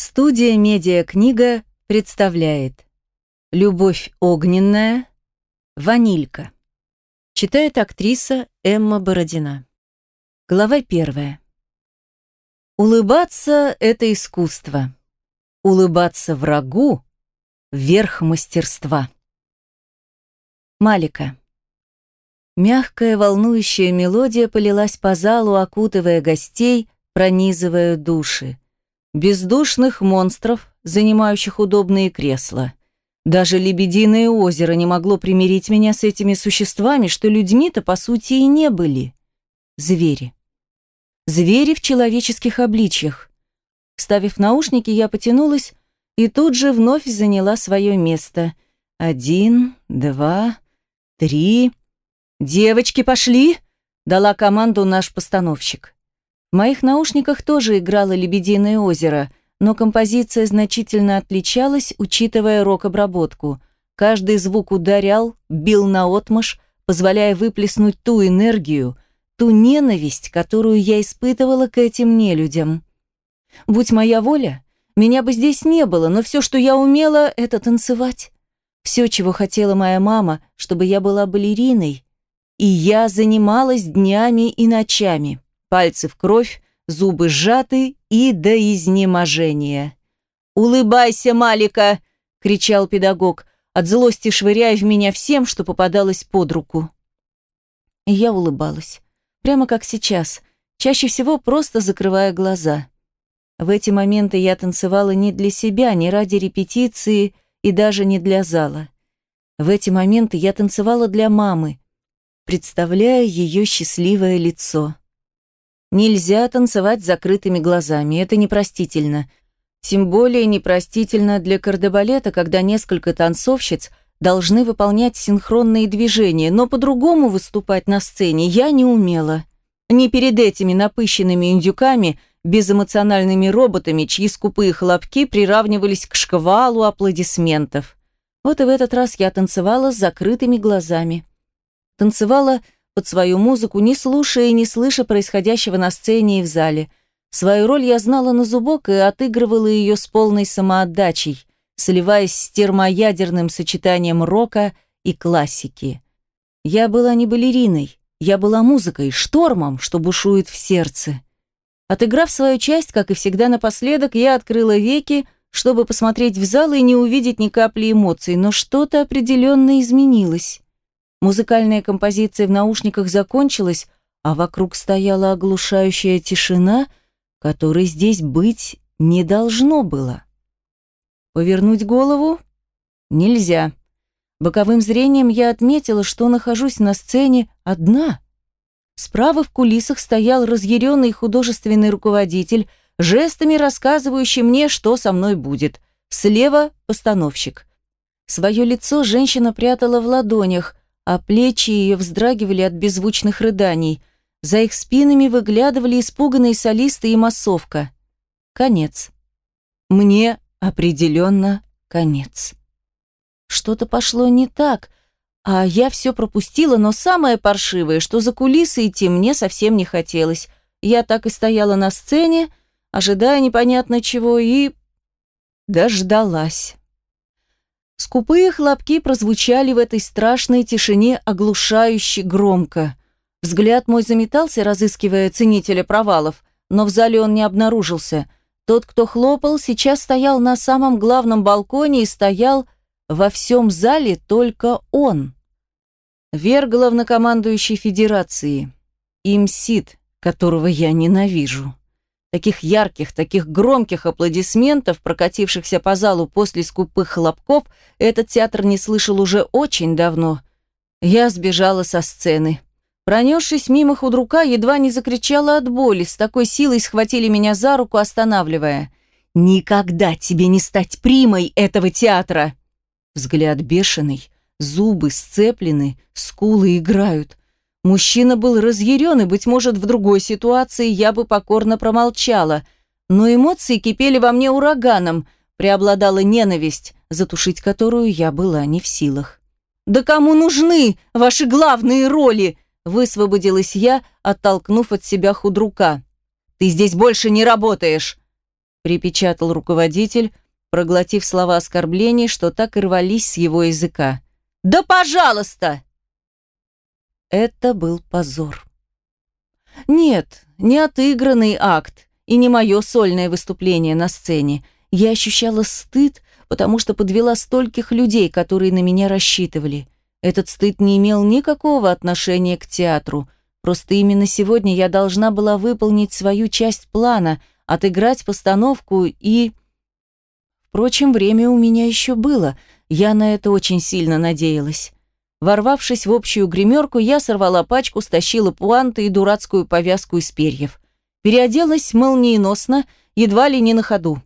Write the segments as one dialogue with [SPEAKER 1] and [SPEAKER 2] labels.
[SPEAKER 1] Студия «Медиакнига» представляет «Любовь огненная. Ванилька». Читает актриса Эмма Бородина. Глава первая. Улыбаться – это искусство. Улыбаться врагу – верх мастерства. Малика. Мягкая волнующая мелодия полилась по залу, окутывая гостей, пронизывая души бездушных монстров, занимающих удобные кресла. Даже лебединое озеро не могло примирить меня с этими существами, что людьми-то по сути и не были. Звери. Звери в человеческих обличьях. Вставив наушники, я потянулась и тут же вновь заняла свое место. Один, два, три. «Девочки, пошли!» — дала команду наш постановщик. В моих наушниках тоже играло «Лебединое озеро», но композиция значительно отличалась, учитывая рок-обработку. Каждый звук ударял, бил наотмашь, позволяя выплеснуть ту энергию, ту ненависть, которую я испытывала к этим нелюдям. Будь моя воля, меня бы здесь не было, но все, что я умела, это танцевать. Все, чего хотела моя мама, чтобы я была балериной. И я занималась днями и ночами пальцы в кровь, зубы сжаты и до изнеможения. «Улыбайся, Малика!» — кричал педагог, от злости швыряя в меня всем, что попадалось под руку. Я улыбалась, прямо как сейчас, чаще всего просто закрывая глаза. В эти моменты я танцевала не для себя, не ради репетиции и даже не для зала. В эти моменты я танцевала для мамы, представляя ее счастливое лицо. Нельзя танцевать с закрытыми глазами, это непростительно. Тем более непростительно для кардебалета, когда несколько танцовщиц должны выполнять синхронные движения, но по-другому выступать на сцене я не умела. Не перед этими напыщенными индюками, безэмоциональными роботами, чьи скупые хлопки приравнивались к шквалу аплодисментов. Вот и в этот раз я танцевала с закрытыми глазами. Танцевала под свою музыку, не слушая и не слыша происходящего на сцене и в зале. Свою роль я знала на зубок и отыгрывала ее с полной самоотдачей, сливаясь с термоядерным сочетанием рока и классики. Я была не балериной, я была музыкой, штормом, что бушует в сердце. Отыграв свою часть, как и всегда напоследок, я открыла веки, чтобы посмотреть в зал и не увидеть ни капли эмоций, но что-то определенно изменилось. Музыкальная композиция в наушниках закончилась, а вокруг стояла оглушающая тишина, которой здесь быть не должно было. Повернуть голову? Нельзя. Боковым зрением я отметила, что нахожусь на сцене одна. Справа в кулисах стоял разъяренный художественный руководитель, жестами рассказывающий мне, что со мной будет. Слева – постановщик. Свое лицо женщина прятала в ладонях, а плечи ее вздрагивали от беззвучных рыданий. За их спинами выглядывали испуганные солисты и массовка. Конец. Мне определенно конец. Что-то пошло не так, а я все пропустила, но самое паршивое, что за кулисы идти мне совсем не хотелось. Я так и стояла на сцене, ожидая непонятно чего, и дождалась. Скупые хлопки прозвучали в этой страшной тишине оглушающе громко. Взгляд мой заметался, разыскивая ценителя провалов, но в зале он не обнаружился. Тот, кто хлопал, сейчас стоял на самом главном балконе и стоял во всем зале только он. Вер главнокомандующий федерации. Имсид, которого я ненавижу. Таких ярких, таких громких аплодисментов, прокатившихся по залу после скупых хлопков, этот театр не слышал уже очень давно. Я сбежала со сцены. Пронесшись мимо худрука, едва не закричала от боли, с такой силой схватили меня за руку, останавливая. «Никогда тебе не стать примой этого театра!» Взгляд бешеный, зубы сцеплены, скулы играют. Мужчина был разъярен, и, быть может, в другой ситуации я бы покорно промолчала. Но эмоции кипели во мне ураганом, преобладала ненависть, затушить которую я была не в силах. «Да кому нужны ваши главные роли?» высвободилась я, оттолкнув от себя худрука. «Ты здесь больше не работаешь!» припечатал руководитель, проглотив слова оскорблений, что так и рвались с его языка. «Да пожалуйста!» Это был позор. Нет, не отыгранный акт и не мое сольное выступление на сцене. Я ощущала стыд, потому что подвела стольких людей, которые на меня рассчитывали. Этот стыд не имел никакого отношения к театру. Просто именно сегодня я должна была выполнить свою часть плана, отыграть постановку и... Впрочем, время у меня еще было. Я на это очень сильно надеялась. Ворвавшись в общую гримерку, я сорвала пачку, стащила пуанты и дурацкую повязку из перьев. Переоделась молниеносно, едва ли не на ходу.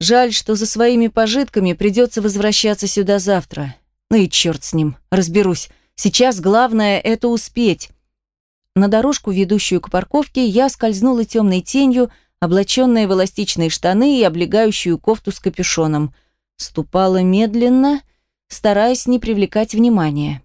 [SPEAKER 1] Жаль, что за своими пожитками придется возвращаться сюда завтра. Ну и черт с ним, разберусь. Сейчас главное – это успеть. На дорожку, ведущую к парковке, я скользнула темной тенью, облаченная в эластичные штаны и облегающую кофту с капюшоном. Ступала медленно, стараясь не привлекать внимания.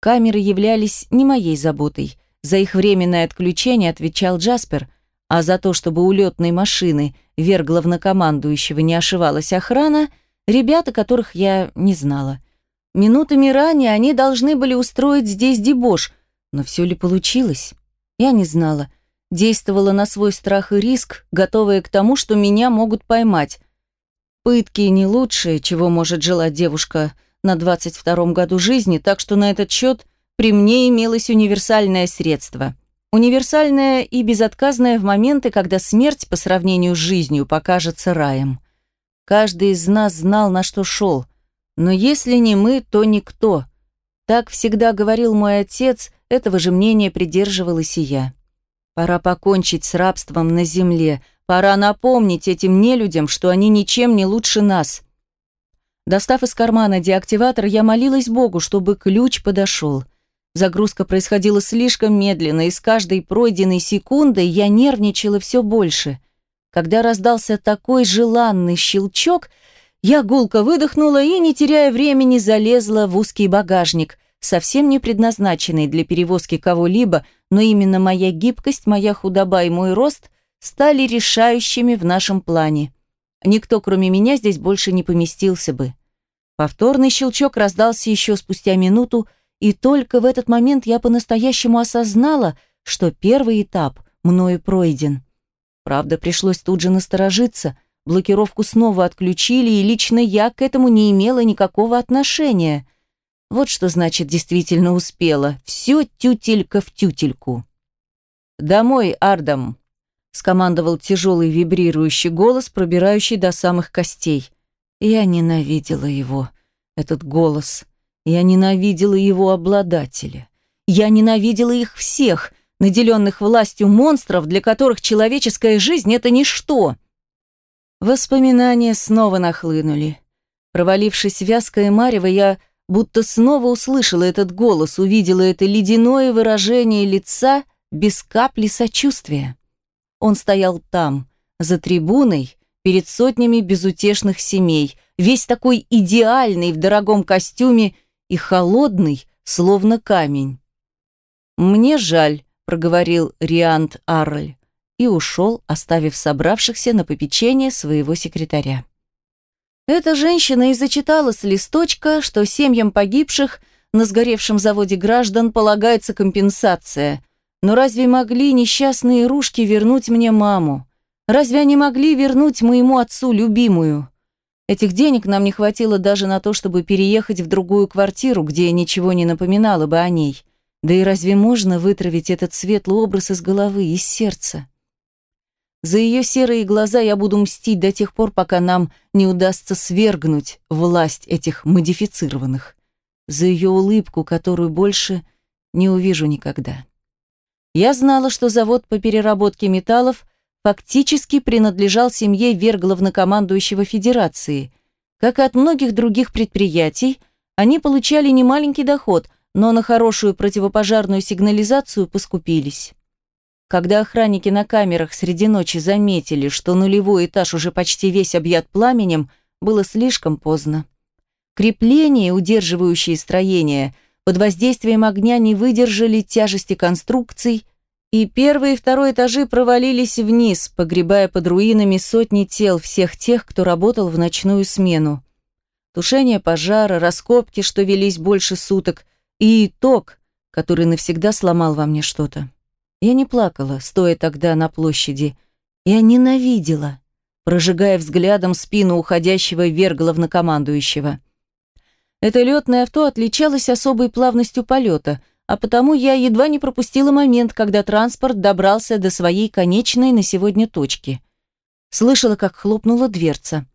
[SPEAKER 1] Камеры являлись не моей заботой. За их временное отключение отвечал Джаспер, а за то, чтобы у летной машины вверх главнокомандующего не ошивалась охрана, ребята, которых я не знала. Минутами ранее они должны были устроить здесь дебош, но все ли получилось? Я не знала. Действовала на свой страх и риск, готовая к тому, что меня могут поймать. Пытки не лучшее, чего может желать девушка на 22-м году жизни, так что на этот счет при мне имелось универсальное средство. Универсальное и безотказное в моменты, когда смерть по сравнению с жизнью покажется раем. Каждый из нас знал, на что шел. Но если не мы, то никто. Так всегда говорил мой отец, этого же мнения придерживалась и я. Пора покончить с рабством на земле. Пора напомнить этим нелюдям, что они ничем не лучше нас. Достав из кармана деактиватор, я молилась Богу, чтобы ключ подошел. Загрузка происходила слишком медленно, и с каждой пройденной секундой я нервничала все больше. Когда раздался такой желанный щелчок, я гулко выдохнула и, не теряя времени, залезла в узкий багажник, совсем не предназначенный для перевозки кого-либо, но именно моя гибкость, моя худоба и мой рост стали решающими в нашем плане. Никто, кроме меня, здесь больше не поместился бы. Повторный щелчок раздался еще спустя минуту, и только в этот момент я по-настоящему осознала, что первый этап мною пройден. Правда, пришлось тут же насторожиться. Блокировку снова отключили, и лично я к этому не имела никакого отношения. Вот что значит действительно успела. Все тютелька в тютельку. «Домой, Ардам!» Скомандовал тяжелый вибрирующий голос, пробирающий до самых костей. Я ненавидела его, этот голос. Я ненавидела его обладателя. Я ненавидела их всех, наделенных властью монстров, для которых человеческая жизнь — это ничто. Воспоминания снова нахлынули. Провалившись в вязкое марево, я будто снова услышала этот голос, увидела это ледяное выражение лица без капли сочувствия. Он стоял там, за трибуной, перед сотнями безутешных семей, весь такой идеальный в дорогом костюме и холодный, словно камень. «Мне жаль», — проговорил Риант Арль и ушел, оставив собравшихся на попечение своего секретаря. Эта женщина и зачитала с листочка, что семьям погибших на сгоревшем заводе граждан полагается компенсация, но разве могли несчастные ружки вернуть мне маму? Разве они могли вернуть моему отцу любимую? Этих денег нам не хватило даже на то, чтобы переехать в другую квартиру, где ничего не напоминало бы о ней. Да и разве можно вытравить этот светлый образ из головы, из сердца? За ее серые глаза я буду мстить до тех пор, пока нам не удастся свергнуть власть этих модифицированных. За ее улыбку, которую больше не увижу никогда. Я знала, что завод по переработке металлов фактически принадлежал семье верглавнокомандующего Федерации. Как и от многих других предприятий, они получали немаленький доход, но на хорошую противопожарную сигнализацию поскупились. Когда охранники на камерах среди ночи заметили, что нулевой этаж уже почти весь объят пламенем, было слишком поздно. Крепления, удерживающие строение, под воздействием огня не выдержали тяжести конструкций и первый и второй этажи провалились вниз, погребая под руинами сотни тел всех тех, кто работал в ночную смену. Тушение пожара, раскопки, что велись больше суток, и итог, который навсегда сломал во мне что-то. Я не плакала, стоя тогда на площади. Я ненавидела, прожигая взглядом спину уходящего вверх главнокомандующего. Это летное авто отличалось особой плавностью полета – а потому я едва не пропустила момент, когда транспорт добрался до своей конечной на сегодня точки. Слышала, как хлопнула дверца.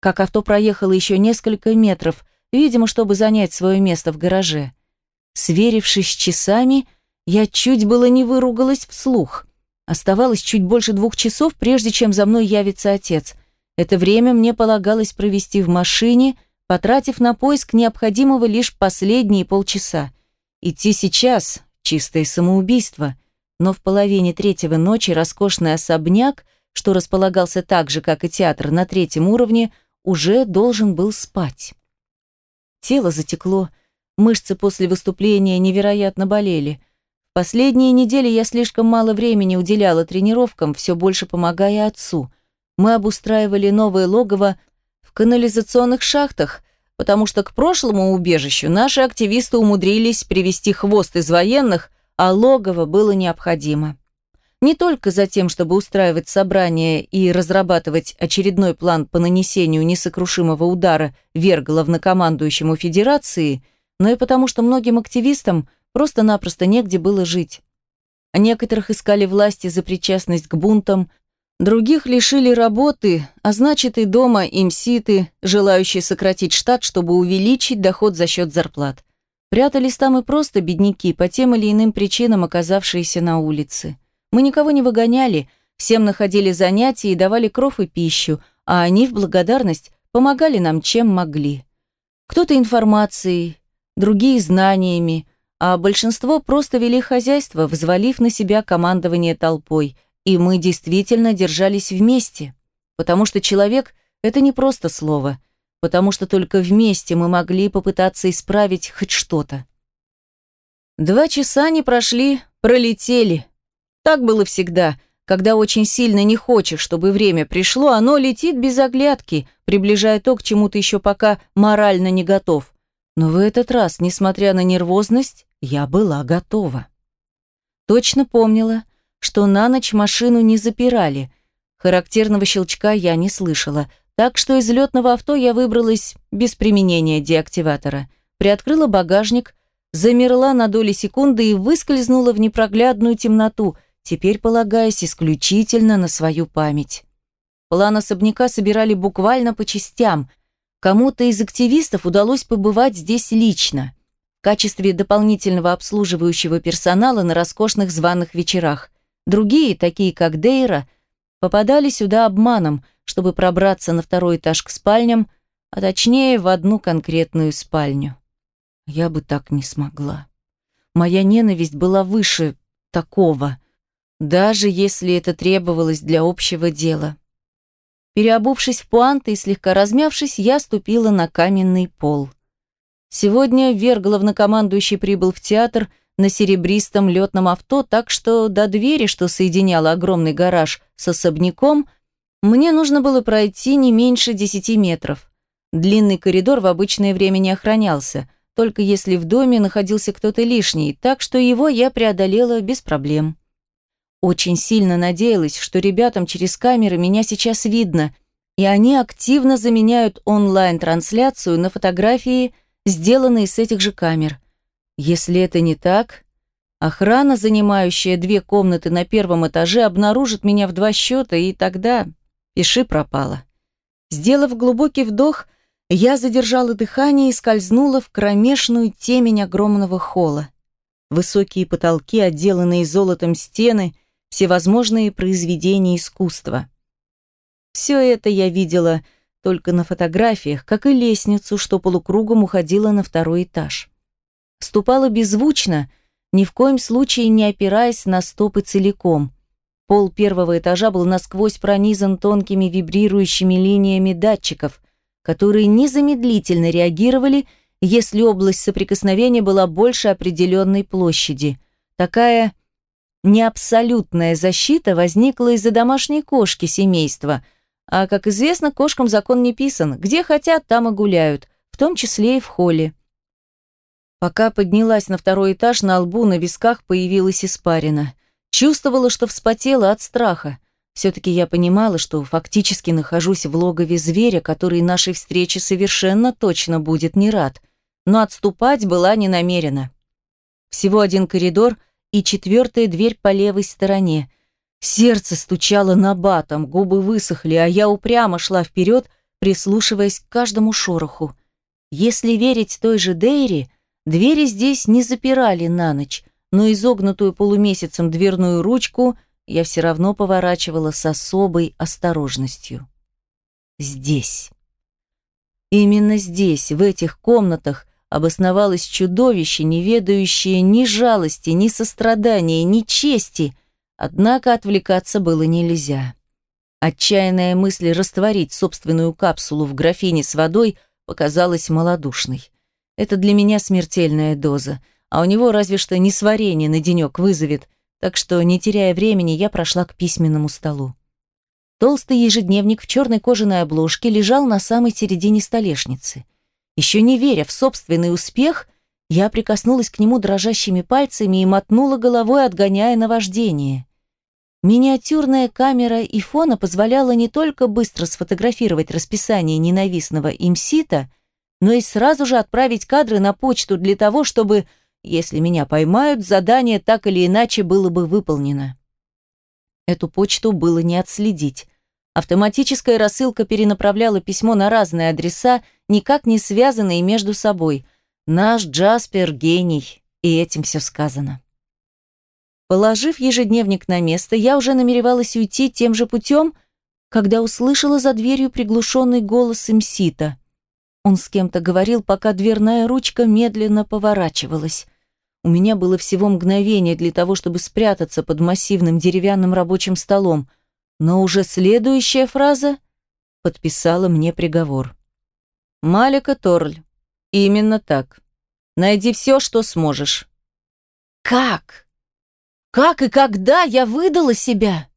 [SPEAKER 1] Как авто проехало еще несколько метров, видимо, чтобы занять свое место в гараже. Сверившись с часами, я чуть было не выругалась вслух. Оставалось чуть больше двух часов, прежде чем за мной явится отец. Это время мне полагалось провести в машине, потратив на поиск необходимого лишь последние полчаса. Идти сейчас – чистое самоубийство, но в половине третьего ночи роскошный особняк, что располагался так же, как и театр, на третьем уровне, уже должен был спать. Тело затекло, мышцы после выступления невероятно болели. В последние недели я слишком мало времени уделяла тренировкам, все больше помогая отцу. Мы обустраивали новое логово канализационных шахтах – потому что к прошлому убежищу наши активисты умудрились привести хвост из военных, а логово было необходимо. Не только за тем, чтобы устраивать собрания и разрабатывать очередной план по нанесению несокрушимого удара вверх главнокомандующему Федерации, но и потому, что многим активистам просто-напросто негде было жить. Некоторых искали власти за причастность к бунтам, Других лишили работы, а значит и дома имситы, желающие сократить штат, чтобы увеличить доход за счет зарплат. Прятались там и просто бедняки, по тем или иным причинам оказавшиеся на улице. Мы никого не выгоняли, всем находили занятия и давали кров и пищу, а они в благодарность помогали нам чем могли. Кто-то информацией, другие знаниями, а большинство просто вели хозяйство, взвалив на себя командование толпой – и мы действительно держались вместе, потому что человек – это не просто слово, потому что только вместе мы могли попытаться исправить хоть что-то. Два часа не прошли, пролетели. Так было всегда. Когда очень сильно не хочешь, чтобы время пришло, оно летит без оглядки, приближая то, к чему ты еще пока морально не готов. Но в этот раз, несмотря на нервозность, я была готова. Точно помнила – что на ночь машину не запирали. Характерного щелчка я не слышала, так что из летного авто я выбралась без применения деактиватора. Приоткрыла багажник, замерла на доли секунды и выскользнула в непроглядную темноту, теперь полагаясь исключительно на свою память. План особняка собирали буквально по частям. Кому-то из активистов удалось побывать здесь лично, в качестве дополнительного обслуживающего персонала на роскошных званых вечерах. Другие, такие как Дейра, попадали сюда обманом, чтобы пробраться на второй этаж к спальням, а точнее в одну конкретную спальню. Я бы так не смогла. Моя ненависть была выше такого, даже если это требовалось для общего дела. Переобувшись в пуанты и слегка размявшись, я ступила на каменный пол. Сегодня Вер, главнокомандующий, прибыл в театр – на серебристом летном авто, так что до двери, что соединяла огромный гараж с особняком, мне нужно было пройти не меньше десяти метров. Длинный коридор в обычное время не охранялся, только если в доме находился кто-то лишний, так что его я преодолела без проблем. Очень сильно надеялась, что ребятам через камеры меня сейчас видно, и они активно заменяют онлайн-трансляцию на фотографии, сделанные с этих же камер. Если это не так, охрана, занимающая две комнаты на первом этаже, обнаружит меня в два счета, и тогда пиши пропало. Сделав глубокий вдох, я задержала дыхание и скользнула в кромешную темень огромного холла. Высокие потолки, отделанные золотом стены, всевозможные произведения искусства. Все это я видела только на фотографиях, как и лестницу, что полукругом уходила на второй этаж ступала беззвучно, ни в коем случае не опираясь на стопы целиком. Пол первого этажа был насквозь пронизан тонкими вибрирующими линиями датчиков, которые незамедлительно реагировали, если область соприкосновения была больше определенной площади. Такая не абсолютная защита возникла из-за домашней кошки семейства, а, как известно, кошкам закон не писан, где хотят, там и гуляют, в том числе и в холле. Пока поднялась на второй этаж, на лбу, на висках появилась испарина. Чувствовала, что вспотела от страха. Все-таки я понимала, что фактически нахожусь в логове зверя, который нашей встрече совершенно точно будет не рад. Но отступать была не намерена. Всего один коридор и четвертая дверь по левой стороне. Сердце стучало на батом, губы высохли, а я упрямо шла вперед, прислушиваясь к каждому шороху. Если верить той же Дейри, двери здесь не запирали на ночь, но изогнутую полумесяцем дверную ручку я все равно поворачивала с особой осторожностью. Здесь. Именно здесь, в этих комнатах, обосновалось чудовище, не ведающее ни жалости, ни сострадания, ни чести, однако отвлекаться было нельзя. Отчаянная мысль растворить собственную капсулу в графине с водой показалась малодушной. Это для меня смертельная доза, а у него разве что несварение на денек вызовет, так что, не теряя времени, я прошла к письменному столу. Толстый ежедневник в черной кожаной обложке лежал на самой середине столешницы. Еще не веря в собственный успех, я прикоснулась к нему дрожащими пальцами и мотнула головой, отгоняя наваждение. Миниатюрная камера ифона позволяла не только быстро сфотографировать расписание ненавистного имсита, но и сразу же отправить кадры на почту для того, чтобы если меня поймают, задание так или иначе было бы выполнено. Эту почту было не отследить. Автоматическая рассылка перенаправляла письмо на разные адреса, никак не связанные между собой. Наш Джаспер – гений, и этим все сказано. Положив ежедневник на место, я уже намеревалась уйти тем же путем, когда услышала за дверью приглушенный голос Имсита. Он с кем-то говорил, пока дверная ручка медленно поворачивалась. У меня было всего мгновение для того, чтобы спрятаться под массивным деревянным рабочим столом, но уже следующая фраза подписала мне приговор. «Малика Торль. Именно так. Найди все, что сможешь». «Как? Как и когда я выдала себя?»